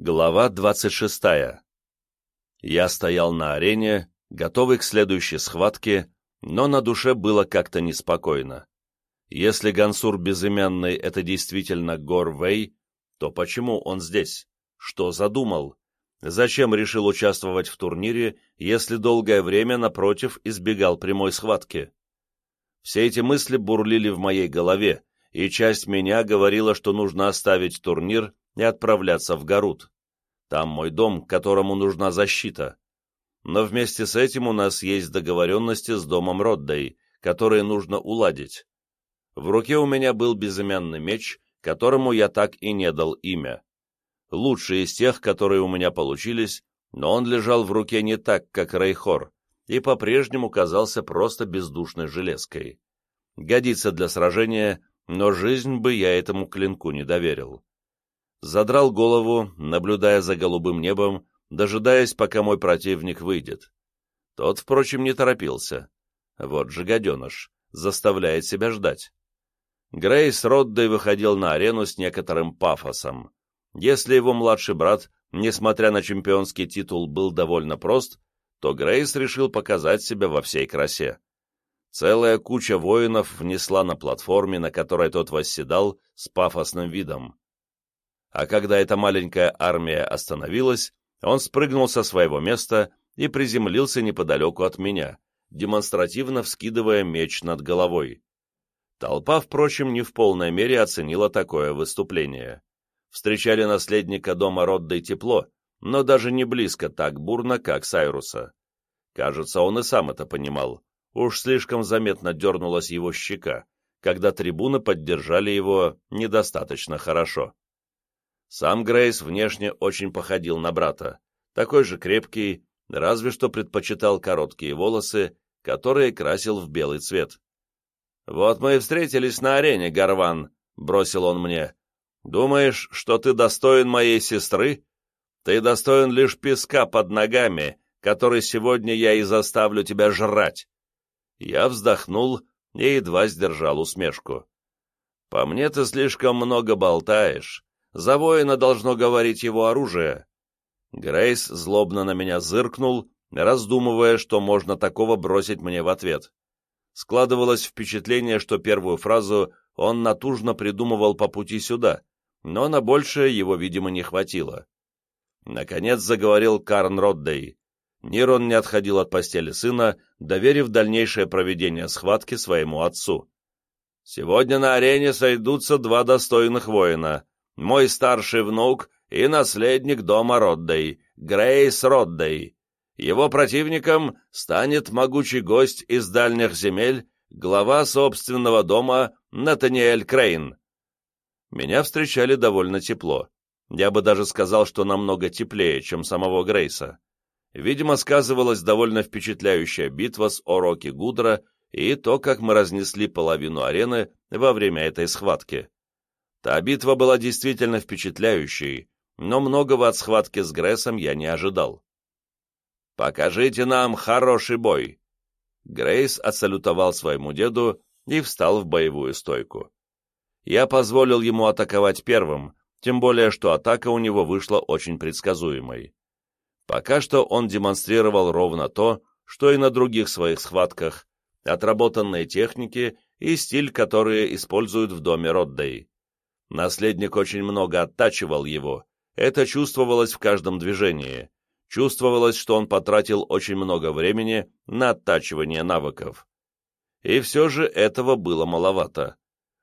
Глава 26. Я стоял на арене, готовый к следующей схватке, но на душе было как-то неспокойно. Если Гансур Безымянный — это действительно Гор Вэй, то почему он здесь? Что задумал? Зачем решил участвовать в турнире, если долгое время, напротив, избегал прямой схватки? Все эти мысли бурлили в моей голове, и часть меня говорила, что нужно оставить турнир и отправляться в Гарут. Там мой дом, которому нужна защита. Но вместе с этим у нас есть договоренности с домом Роддей, которые нужно уладить. В руке у меня был безымянный меч, которому я так и не дал имя. Лучший из тех, которые у меня получились, но он лежал в руке не так, как Рейхор, и по-прежнему казался просто бездушной железкой. Годится для сражения, но жизнь бы я этому клинку не доверил задрал голову, наблюдая за голубым небом, дожидаясь, пока мой противник выйдет. Тот, впрочем, не торопился. Вот же гаденыш, заставляет себя ждать. Грейс Роддей выходил на арену с некоторым пафосом. Если его младший брат, несмотря на чемпионский титул, был довольно прост, то Грейс решил показать себя во всей красе. Целая куча воинов внесла на платформе, на которой тот восседал, с пафосным видом а когда эта маленькая армия остановилась, он спрыгнул со своего места и приземлился неподалеку от меня, демонстративно вскидывая меч над головой. Толпа, впрочем, не в полной мере оценила такое выступление. Встречали наследника дома Роддой тепло, но даже не близко так бурно, как Сайруса. Кажется, он и сам это понимал. Уж слишком заметно дернулась его щека, когда трибуны поддержали его недостаточно хорошо. Сам Грейс внешне очень походил на брата, такой же крепкий, разве что предпочитал короткие волосы, которые красил в белый цвет. «Вот мы и встретились на арене, Гарван», — бросил он мне. «Думаешь, что ты достоин моей сестры? Ты достоин лишь песка под ногами, который сегодня я и заставлю тебя жрать». Я вздохнул и едва сдержал усмешку. «По мне ты слишком много болтаешь, за воина должно говорить его оружие. Грейс злобно на меня зыркнул, раздумывая, что можно такого бросить мне в ответ. Складывалось впечатление, что первую фразу он натужно придумывал по пути сюда, но на большее его, видимо, не хватило. Наконец заговорил Карн Роддей. Нирон не отходил от постели сына, доверив дальнейшее проведение схватки своему отцу. «Сегодня на арене сойдутся два достойных воина мой старший внук и наследник дома Роддей, Грейс Роддей. Его противником станет могучий гость из дальних земель, глава собственного дома Натаниэль Крейн. Меня встречали довольно тепло. Я бы даже сказал, что намного теплее, чем самого Грейса. Видимо, сказывалась довольно впечатляющая битва с Ороки Гудра и то, как мы разнесли половину арены во время этой схватки. Та битва была действительно впечатляющей, но многого от схватки с Грессом я не ожидал. «Покажите нам хороший бой!» Грейс отсалютовал своему деду и встал в боевую стойку. Я позволил ему атаковать первым, тем более, что атака у него вышла очень предсказуемой. Пока что он демонстрировал ровно то, что и на других своих схватках, отработанные техники и стиль, которые используют в доме Роддей. Наследник очень много оттачивал его, это чувствовалось в каждом движении. Чувствовалось, что он потратил очень много времени на оттачивание навыков. И все же этого было маловато.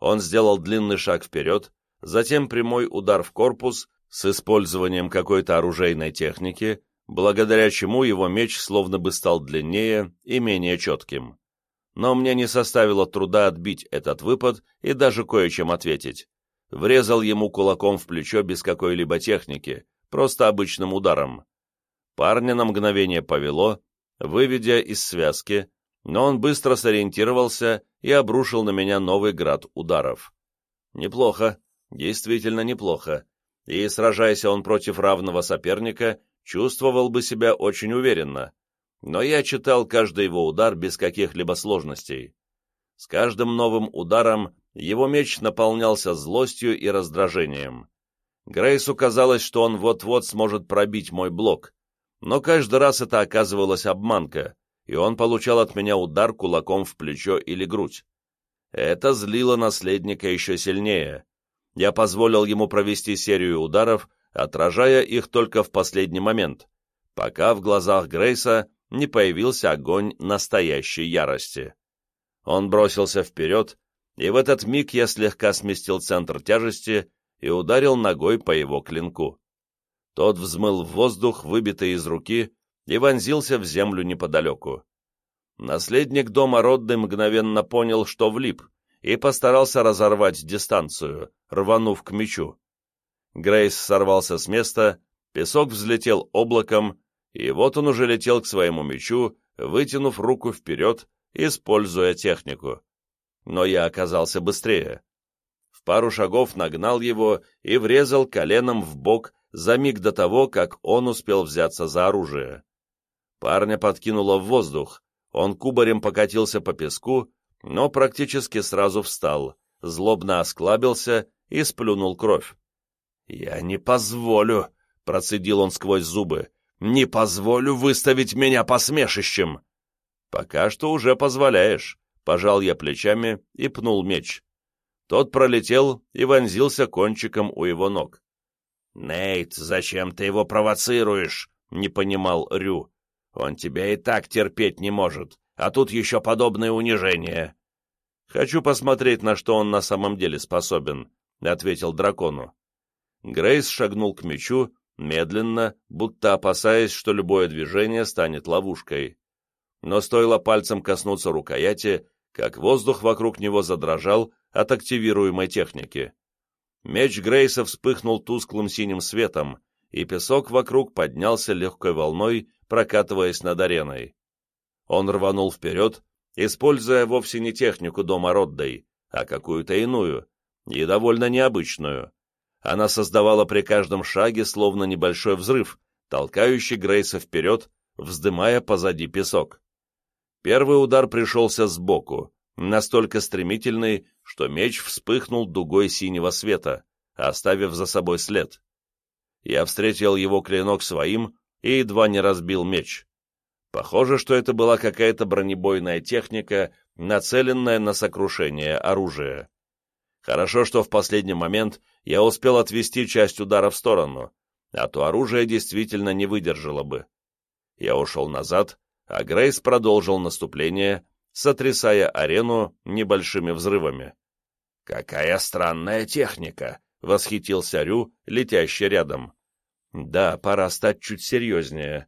Он сделал длинный шаг вперед, затем прямой удар в корпус с использованием какой-то оружейной техники, благодаря чему его меч словно бы стал длиннее и менее четким. Но мне не составило труда отбить этот выпад и даже кое-чем ответить врезал ему кулаком в плечо без какой-либо техники, просто обычным ударом. Парня на мгновение повело, выведя из связки, но он быстро сориентировался и обрушил на меня новый град ударов. Неплохо, действительно неплохо, и, сражаясь он против равного соперника, чувствовал бы себя очень уверенно. Но я читал каждый его удар без каких-либо сложностей. С каждым новым ударом его меч наполнялся злостью и раздражением. Грейсу казалось, что он вот-вот сможет пробить мой блок, но каждый раз это оказывалась обманка, и он получал от меня удар кулаком в плечо или грудь. Это злило наследника еще сильнее. Я позволил ему провести серию ударов, отражая их только в последний момент, пока в глазах Грейса не появился огонь настоящей ярости. Он бросился вперед, и в этот миг я слегка сместил центр тяжести и ударил ногой по его клинку. Тот взмыл в воздух, выбитый из руки, и вонзился в землю неподалеку. Наследник дома Родды мгновенно понял, что влип, и постарался разорвать дистанцию, рванув к мечу. Грейс сорвался с места, песок взлетел облаком, и вот он уже летел к своему мечу, вытянув руку вперед, используя технику. Но я оказался быстрее. В пару шагов нагнал его и врезал коленом в бок за миг до того, как он успел взяться за оружие. Парня подкинуло в воздух, он кубарем покатился по песку, но практически сразу встал, злобно осклабился и сплюнул кровь. «Я не позволю», — процедил он сквозь зубы, — «не позволю выставить меня посмешищем». «Пока что уже позволяешь», — пожал я плечами и пнул меч. Тот пролетел и вонзился кончиком у его ног. «Нейт, зачем ты его провоцируешь?» — не понимал Рю. Он тебя и так терпеть не может, а тут еще подобное унижение. Хочу посмотреть, на что он на самом деле способен, — ответил дракону. Грейс шагнул к мечу, медленно, будто опасаясь, что любое движение станет ловушкой. Но стоило пальцем коснуться рукояти, как воздух вокруг него задрожал от активируемой техники. Меч Грейса вспыхнул тусклым синим светом, и песок вокруг поднялся легкой волной, прокатываясь над ареной. Он рванул вперед, используя вовсе не технику дома Роддой, а какую-то иную, и довольно необычную. Она создавала при каждом шаге словно небольшой взрыв, толкающий Грейса вперед, вздымая позади песок. Первый удар пришелся сбоку, настолько стремительный, что меч вспыхнул дугой синего света, оставив за собой след. Я встретил его клинок своим и едва не разбил меч. Похоже, что это была какая-то бронебойная техника, нацеленная на сокрушение оружия. Хорошо, что в последний момент я успел отвести часть удара в сторону, а то оружие действительно не выдержало бы. Я ушел назад, а Грейс продолжил наступление, сотрясая арену небольшими взрывами. «Какая странная техника!» — восхитился Рю, летящий рядом. Да, пора стать чуть серьезнее.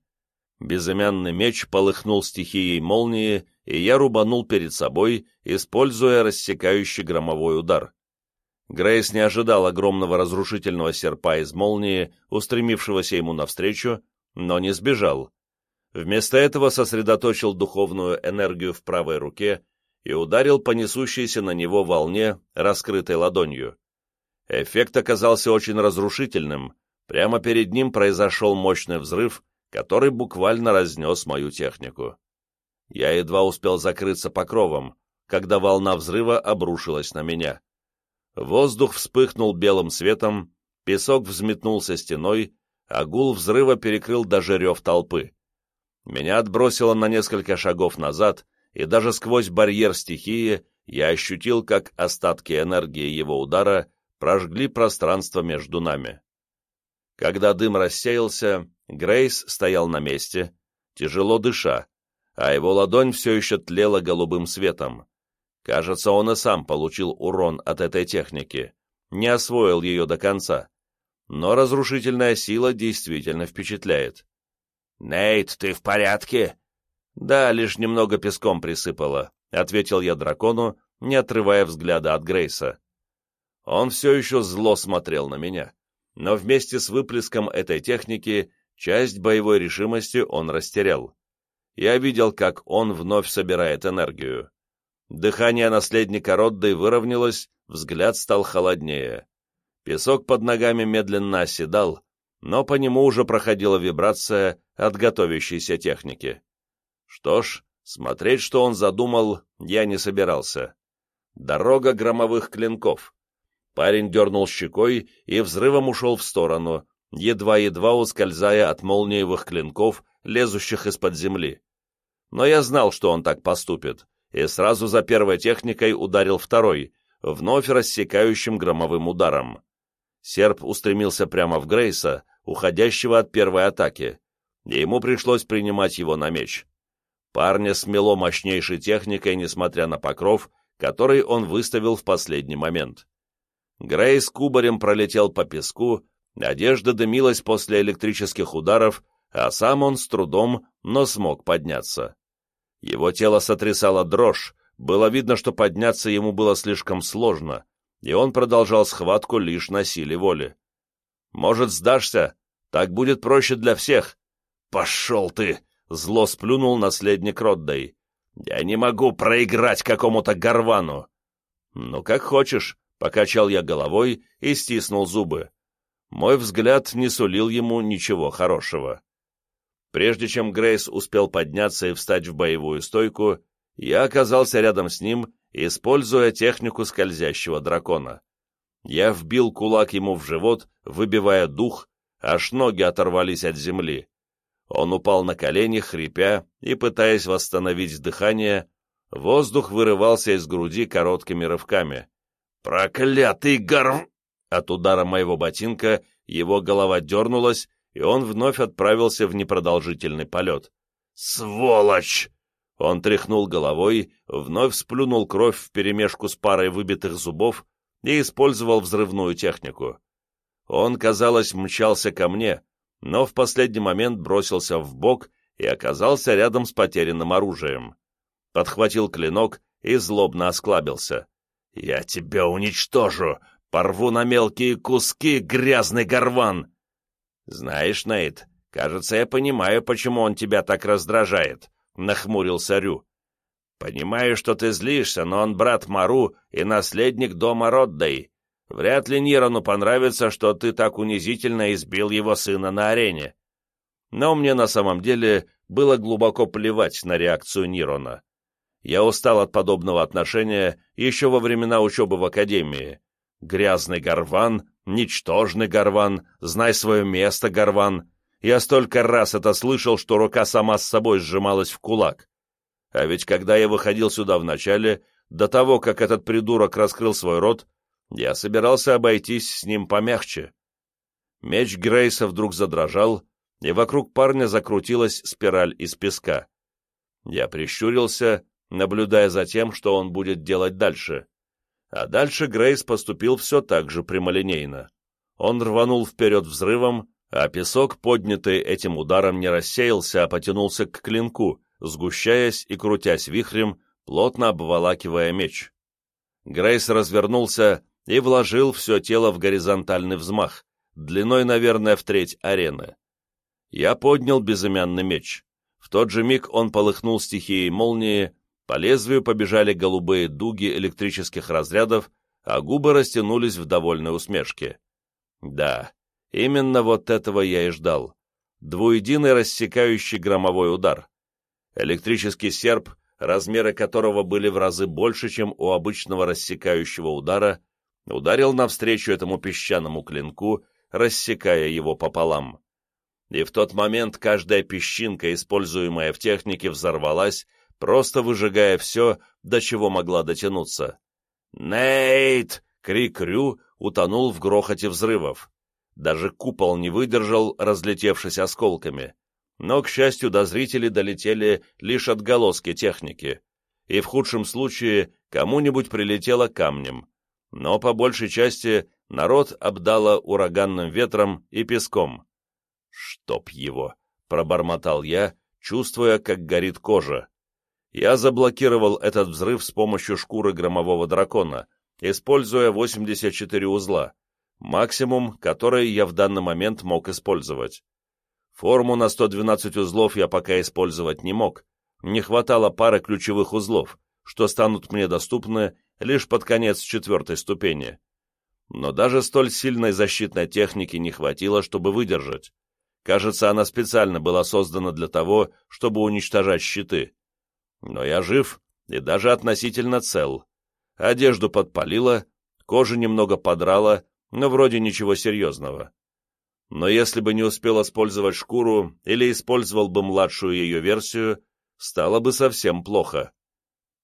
Безымянный меч полыхнул стихией молнии, и я рубанул перед собой, используя рассекающий громовой удар. Грейс не ожидал огромного разрушительного серпа из молнии, устремившегося ему навстречу, но не сбежал. Вместо этого сосредоточил духовную энергию в правой руке и ударил по несущейся на него волне, раскрытой ладонью. Эффект оказался очень разрушительным, Прямо перед ним произошел мощный взрыв, который буквально разнес мою технику. Я едва успел закрыться покровом, когда волна взрыва обрушилась на меня. Воздух вспыхнул белым светом, песок взметнулся стеной, а гул взрыва перекрыл даже рев толпы. Меня отбросило на несколько шагов назад, и даже сквозь барьер стихии я ощутил, как остатки энергии его удара прожгли пространство между нами. Когда дым рассеялся, Грейс стоял на месте, тяжело дыша, а его ладонь все еще тлела голубым светом. Кажется, он и сам получил урон от этой техники, не освоил ее до конца. Но разрушительная сила действительно впечатляет. «Нейт, ты в порядке?» «Да, лишь немного песком присыпало», — ответил я дракону, не отрывая взгляда от Грейса. Он все еще зло смотрел на меня но вместе с выплеском этой техники часть боевой решимости он растерял. Я видел, как он вновь собирает энергию. Дыхание наследника Родды выровнялось, взгляд стал холоднее. Песок под ногами медленно оседал, но по нему уже проходила вибрация от готовящейся техники. Что ж, смотреть, что он задумал, я не собирался. Дорога громовых клинков. Парень дернул щекой и взрывом ушел в сторону, едва-едва ускользая от молниевых клинков, лезущих из-под земли. Но я знал, что он так поступит, и сразу за первой техникой ударил второй, вновь рассекающим громовым ударом. Серп устремился прямо в Грейса, уходящего от первой атаки, и ему пришлось принимать его на меч. Парня смело мощнейшей техникой, несмотря на покров, который он выставил в последний момент. Грейс кубарем пролетел по песку, одежда дымилась после электрических ударов, а сам он с трудом, но смог подняться. Его тело сотрясало дрожь, было видно, что подняться ему было слишком сложно, и он продолжал схватку лишь на силе воли. «Может, сдашься? Так будет проще для всех». «Пошел ты!» — зло сплюнул наследник Роддей. «Я не могу проиграть какому-то горвану!» «Ну, как хочешь», — покачал я головой и стиснул зубы. Мой взгляд не сулил ему ничего хорошего. Прежде чем Грейс успел подняться и встать в боевую стойку, я оказался рядом с ним, используя технику скользящего дракона. Я вбил кулак ему в живот, выбивая дух, аж ноги оторвались от земли. Он упал на колени, хрипя и пытаясь восстановить дыхание, воздух вырывался из груди короткими рывками. «Проклятый горв!» От удара моего ботинка его голова дернулась, и он вновь отправился в непродолжительный полет. «Сволочь!» Он тряхнул головой, вновь сплюнул кровь вперемешку с парой выбитых зубов и использовал взрывную технику. Он, казалось, мчался ко мне, но в последний момент бросился в бок и оказался рядом с потерянным оружием. Подхватил клинок и злобно осклабился. «Я тебя уничтожу! Порву на мелкие куски, грязный горван!» «Знаешь, Нейт, кажется, я понимаю, почему он тебя так раздражает», — нахмурился Рю. «Понимаю, что ты злишься, но он брат Мару и наследник дома Роддей. Вряд ли Нирону понравится, что ты так унизительно избил его сына на арене». Но мне на самом деле было глубоко плевать на реакцию Нирона. Я устал от подобного отношения еще во времена учебы в академии. Грязный горван «Ничтожный горван! Знай свое место, горван!» Я столько раз это слышал, что рука сама с собой сжималась в кулак. А ведь когда я выходил сюда вначале, до того, как этот придурок раскрыл свой рот, я собирался обойтись с ним помягче. Меч Грейса вдруг задрожал, и вокруг парня закрутилась спираль из песка. Я прищурился, наблюдая за тем, что он будет делать дальше. А дальше Грейс поступил все так же прямолинейно. Он рванул вперед взрывом, а песок, поднятый этим ударом, не рассеялся, а потянулся к клинку, сгущаясь и крутясь вихрем, плотно обволакивая меч. Грейс развернулся и вложил все тело в горизонтальный взмах, длиной, наверное, в треть арены. Я поднял безымянный меч. В тот же миг он полыхнул стихией молнии, по лезвию побежали голубые дуги электрических разрядов, а губы растянулись в довольной усмешке. Да, именно вот этого я и ждал. Двуединый рассекающий громовой удар. Электрический серп, размеры которого были в разы больше, чем у обычного рассекающего удара, ударил навстречу этому песчаному клинку, рассекая его пополам. И в тот момент каждая песчинка, используемая в технике, взорвалась, просто выжигая все, до чего могла дотянуться. «Нейт!» — крик Рю утонул в грохоте взрывов. Даже купол не выдержал, разлетевшись осколками. Но, к счастью, до зрителей долетели лишь отголоски техники, и в худшем случае кому-нибудь прилетело камнем. Но, по большей части, народ обдало ураганным ветром и песком. «Чтоб его!» — пробормотал я, чувствуя, как горит кожа. Я заблокировал этот взрыв с помощью шкуры громового дракона, используя 84 узла, максимум, который я в данный момент мог использовать. Форму на 112 узлов я пока использовать не мог, не хватало пары ключевых узлов, что станут мне доступны лишь под конец четвертой ступени. Но даже столь сильной защитной техники не хватило, чтобы выдержать. Кажется, она специально была создана для того, чтобы уничтожать щиты. Но я жив и даже относительно цел. Одежду подпалило, кожа немного подрала, но вроде ничего серьезного. Но если бы не успел использовать шкуру или использовал бы младшую ее версию, стало бы совсем плохо.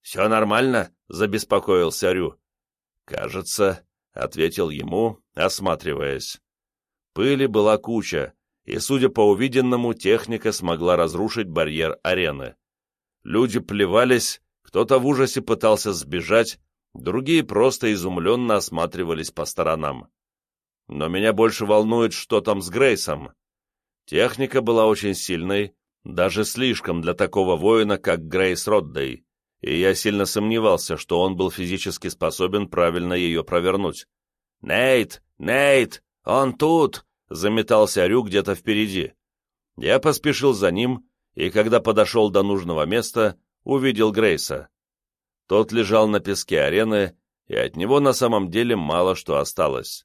«Все нормально?» — забеспокоился Рю. «Кажется», — ответил ему, осматриваясь. Пыли была куча, и, судя по увиденному, техника смогла разрушить барьер арены. Люди плевались, кто-то в ужасе пытался сбежать, другие просто изумленно осматривались по сторонам. Но меня больше волнует, что там с Грейсом. Техника была очень сильной, даже слишком для такого воина, как Грейс Роддей, и я сильно сомневался, что он был физически способен правильно ее провернуть. «Нейт! Нейт! Он тут!» — заметался Рю где-то впереди. Я поспешил за ним, и когда подошел до нужного места, увидел Грейса. Тот лежал на песке арены, и от него на самом деле мало что осталось.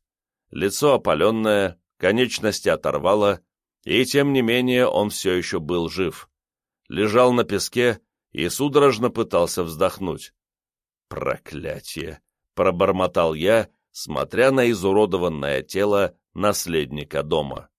Лицо опаленное, конечности оторвало, и тем не менее он все еще был жив. Лежал на песке и судорожно пытался вздохнуть. «Проклятие!» — пробормотал я, смотря на изуродованное тело наследника дома.